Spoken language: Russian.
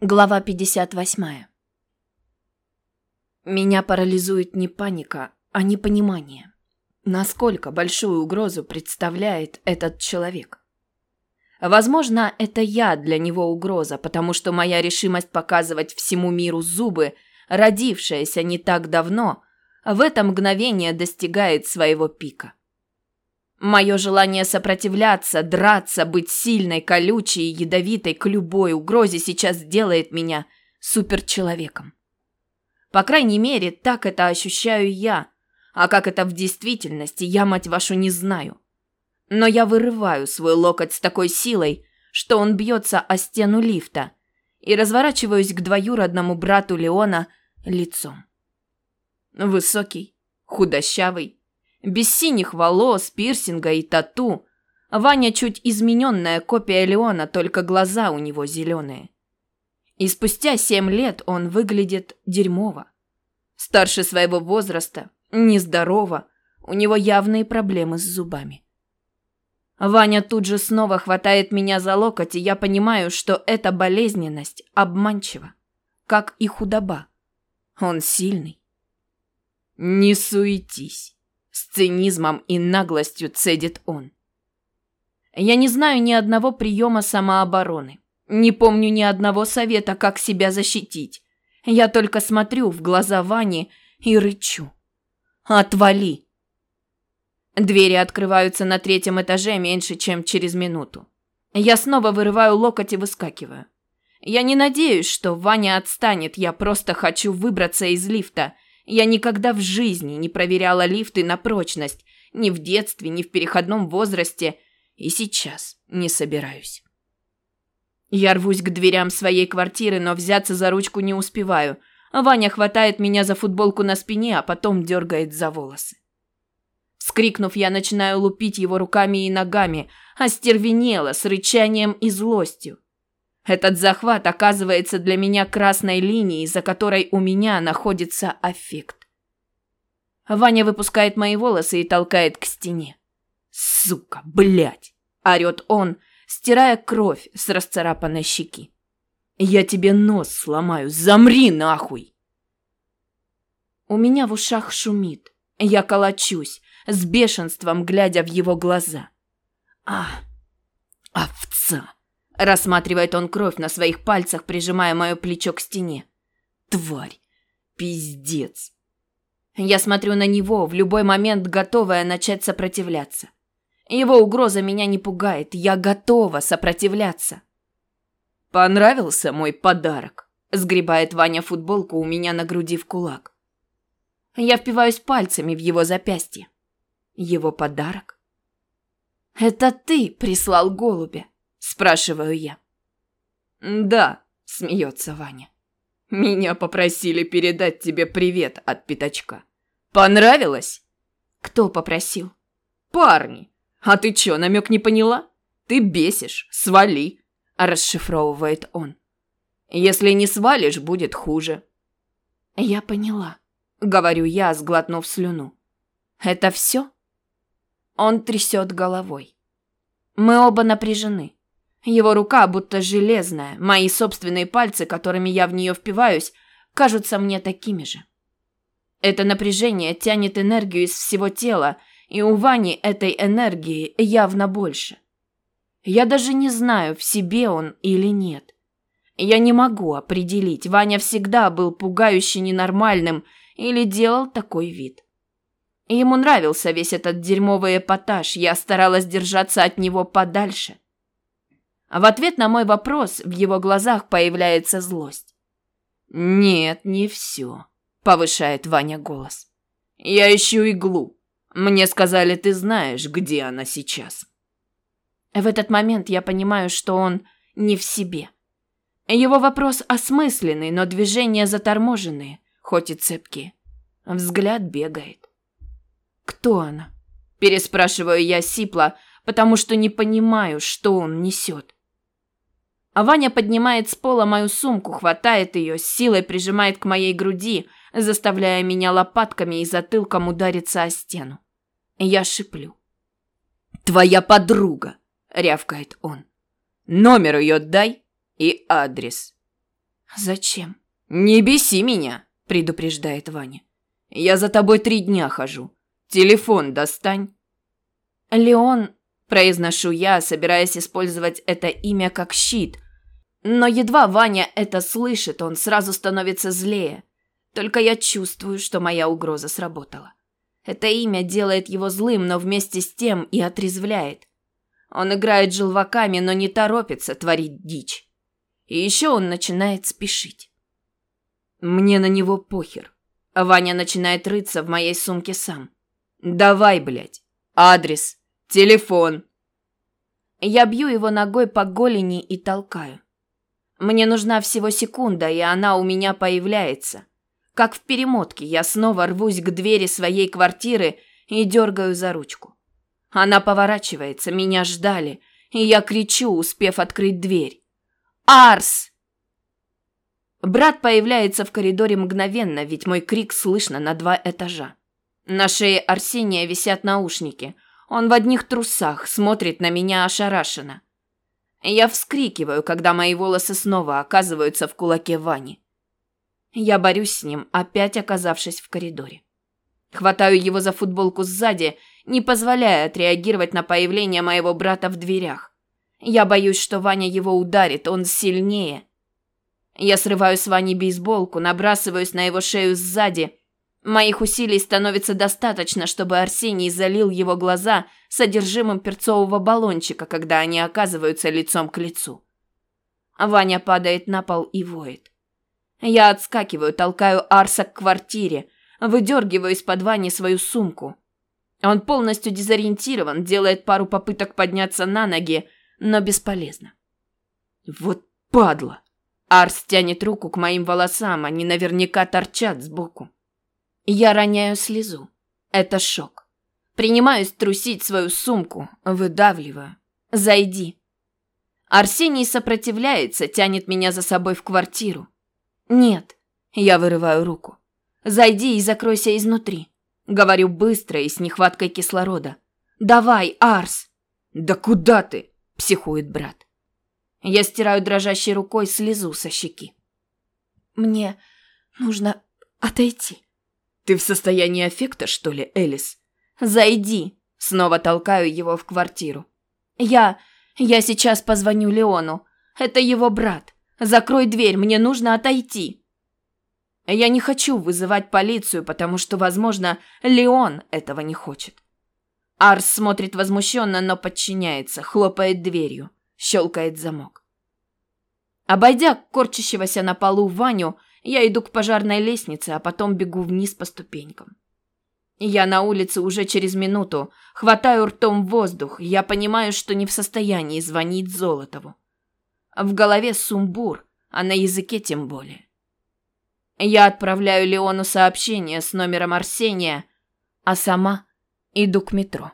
Глава 58. Меня парализует не паника, а непонимание. Насколько большую угрозу представляет этот человек? Возможно, это я для него угроза, потому что моя решимость показывать всему миру зубы, родившаяся не так давно, в это мгновение достигает своего пика. Мое желание сопротивляться, драться, быть сильной, колючей и ядовитой к любой угрозе сейчас делает меня суперчеловеком. По крайней мере, так это ощущаю я. А как это в действительности, я, мать вашу, не знаю. Но я вырываю свой локоть с такой силой, что он бьется о стену лифта, и разворачиваюсь к двоюродному брату Леона лицом. Высокий, худощавый, без синих волос, пирсинга и тату. Ваня чуть измененная копия Леона, только глаза у него зеленые. И спустя семь лет он выглядит дерьмово. Старше своего возраста, нездорово, у него явные проблемы с зубами. Ваня тут же снова хватает меня за локоть, и я понимаю, что эта болезненность обманчива, как и худоба. Он сильный. Не суетись. С цинизмом и наглостью цедит он. Я не знаю ни одного приема самообороны. Не помню ни одного совета, как себя защитить. Я только смотрю в глаза Вани и рычу. «Отвали!» Двери открываются на третьем этаже меньше, чем через минуту. Я снова вырываю локоть и выскакиваю. Я не надеюсь, что Ваня отстанет, я просто хочу выбраться из лифта – я никогда в жизни не проверяла лифты на прочность, ни в детстве, ни в переходном возрасте, и сейчас не собираюсь. Я рвусь к дверям своей квартиры, но взяться за ручку не успеваю. Ваня хватает меня за футболку на спине, а потом дергает за волосы. Вскрикнув, я начинаю лупить его руками и ногами, остервенело, с рычанием и злостью. Этот захват оказывается для меня красной линией, за которой у меня находится аффект. Ваня выпускает мои волосы и толкает к стене. «Сука, блядь!» – орёт он, стирая кровь с расцарапанной щеки. «Я тебе нос сломаю, замри нахуй!» У меня в ушах шумит. Я колочусь, с бешенством глядя в его глаза. «А, овца!» Рассматривает он кровь на своих пальцах, прижимая мое плечо к стене. Тварь. Пиздец. Я смотрю на него, в любой момент готовая начать сопротивляться. Его угроза меня не пугает, я готова сопротивляться. Понравился мой подарок? Сгребает Ваня футболку у меня на груди в кулак. Я впиваюсь пальцами в его запястье. Его подарок? Это ты прислал голубя. Спрашиваю я. Да, смеется Ваня. Меня попросили передать тебе привет от пятачка. Понравилось? Кто попросил? Парни. А ты чё, намек не поняла? Ты бесишь, свали, расшифровывает он. Если не свалишь, будет хуже. Я поняла, говорю я, сглотнув слюну. Это все? Он трясет головой. Мы оба напряжены. Его рука будто железная, мои собственные пальцы, которыми я в нее впиваюсь, кажутся мне такими же. Это напряжение тянет энергию из всего тела, и у Вани этой энергии явно больше. Я даже не знаю, в себе он или нет. Я не могу определить, Ваня всегда был пугающе ненормальным или делал такой вид. Ему нравился весь этот дерьмовый эпатаж, я старалась держаться от него подальше. А в ответ на мой вопрос в его глазах появляется злость. «Нет, не все», — повышает Ваня голос. «Я ищу иглу. Мне сказали, ты знаешь, где она сейчас». В этот момент я понимаю, что он не в себе. Его вопрос осмысленный, но движения заторможенные, хоть и цепкие. Взгляд бегает. «Кто она?» Переспрашиваю я сипло, потому что не понимаю, что он несет. А Ваня поднимает с пола мою сумку, хватает ее, с силой прижимает к моей груди, заставляя меня лопатками и затылком удариться о стену. Я шиплю. «Твоя подруга!» — рявкает он. «Номер ее дай и адрес». Зачем? Не беси меня, предупреждает Ваня. Я за тобой три дня хожу. Телефон достань. Леон, произношу я, собираясь использовать это имя как щит. Но едва Ваня это слышит, он сразу становится злее. Только я чувствую, что моя угроза сработала. Это имя делает его злым, но вместе с тем и отрезвляет. Он играет желваками, но не торопится творить дичь. И еще он начинает спешить. Мне на него похер. Ваня начинает рыться в моей сумке сам. Давай, блядь. Адрес. Телефон. Я бью его ногой по голени и толкаю. Мне нужна всего секунда, и она у меня появляется. Как в перемотке, я снова рвусь к двери своей квартиры и дергаю за ручку. Она поворачивается, меня ждали, и я кричу, успев открыть дверь. «Арс!» Брат появляется в коридоре мгновенно, ведь мой крик слышно на два этажа. На шее Арсения висят наушники. Он в одних трусах, смотрит на меня ошарашенно. Я вскрикиваю, когда мои волосы снова оказываются в кулаке Вани. Я борюсь с ним, опять оказавшись в коридоре. Хватаю его за футболку сзади, не позволяя отреагировать на появление моего брата в дверях. Я боюсь, что Ваня его ударит, он сильнее. Я срываю с Вани бейсболку, набрасываюсь на его шею сзади. Моих усилий становится достаточно, чтобы Арсений залил его глаза содержимым перцового баллончика, когда они оказываются лицом к лицу. Ваня падает на пол и воет. Я отскакиваю, толкаю Арса к квартире, выдергиваю из-под Вани свою сумку. Он полностью дезориентирован, делает пару попыток подняться на ноги, но бесполезно. Вот падла. Арс тянет руку к моим волосам, они наверняка торчат сбоку. Я роняю слезу. Это шок. Принимаюсь трусить свою сумку, выдавливаю. «Зайди». Арсений сопротивляется, тянет меня за собой в квартиру. «Нет». Я вырываю руку. «Зайди и закройся изнутри». Говорю быстро и с нехваткой кислорода. «Давай, Арс!» «Да куда ты?» – психует брат. Я стираю дрожащей рукой слезу со щеки. «Мне нужно отойти». «Ты в состоянии аффекта, что ли, Элис?» «Зайди!» – снова толкаю его в квартиру. «Я... я сейчас позвоню Леону. Это его брат. Закрой дверь, мне нужно отойти». Я не хочу вызывать полицию, потому что, возможно, Леон этого не хочет. Арс смотрит возмущенно, но подчиняется, хлопает дверью, щелкает замок. Обойдя корчащегося на полу Ваню, я иду к пожарной лестнице, а потом бегу вниз по ступенькам. Я на улице уже через минуту, хватаю ртом воздух, я понимаю, что не в состоянии звонить Золотову. В голове сумбур, а на языке тем более. Я отправляю Леону сообщение с номером Арсения, а сама иду к метро.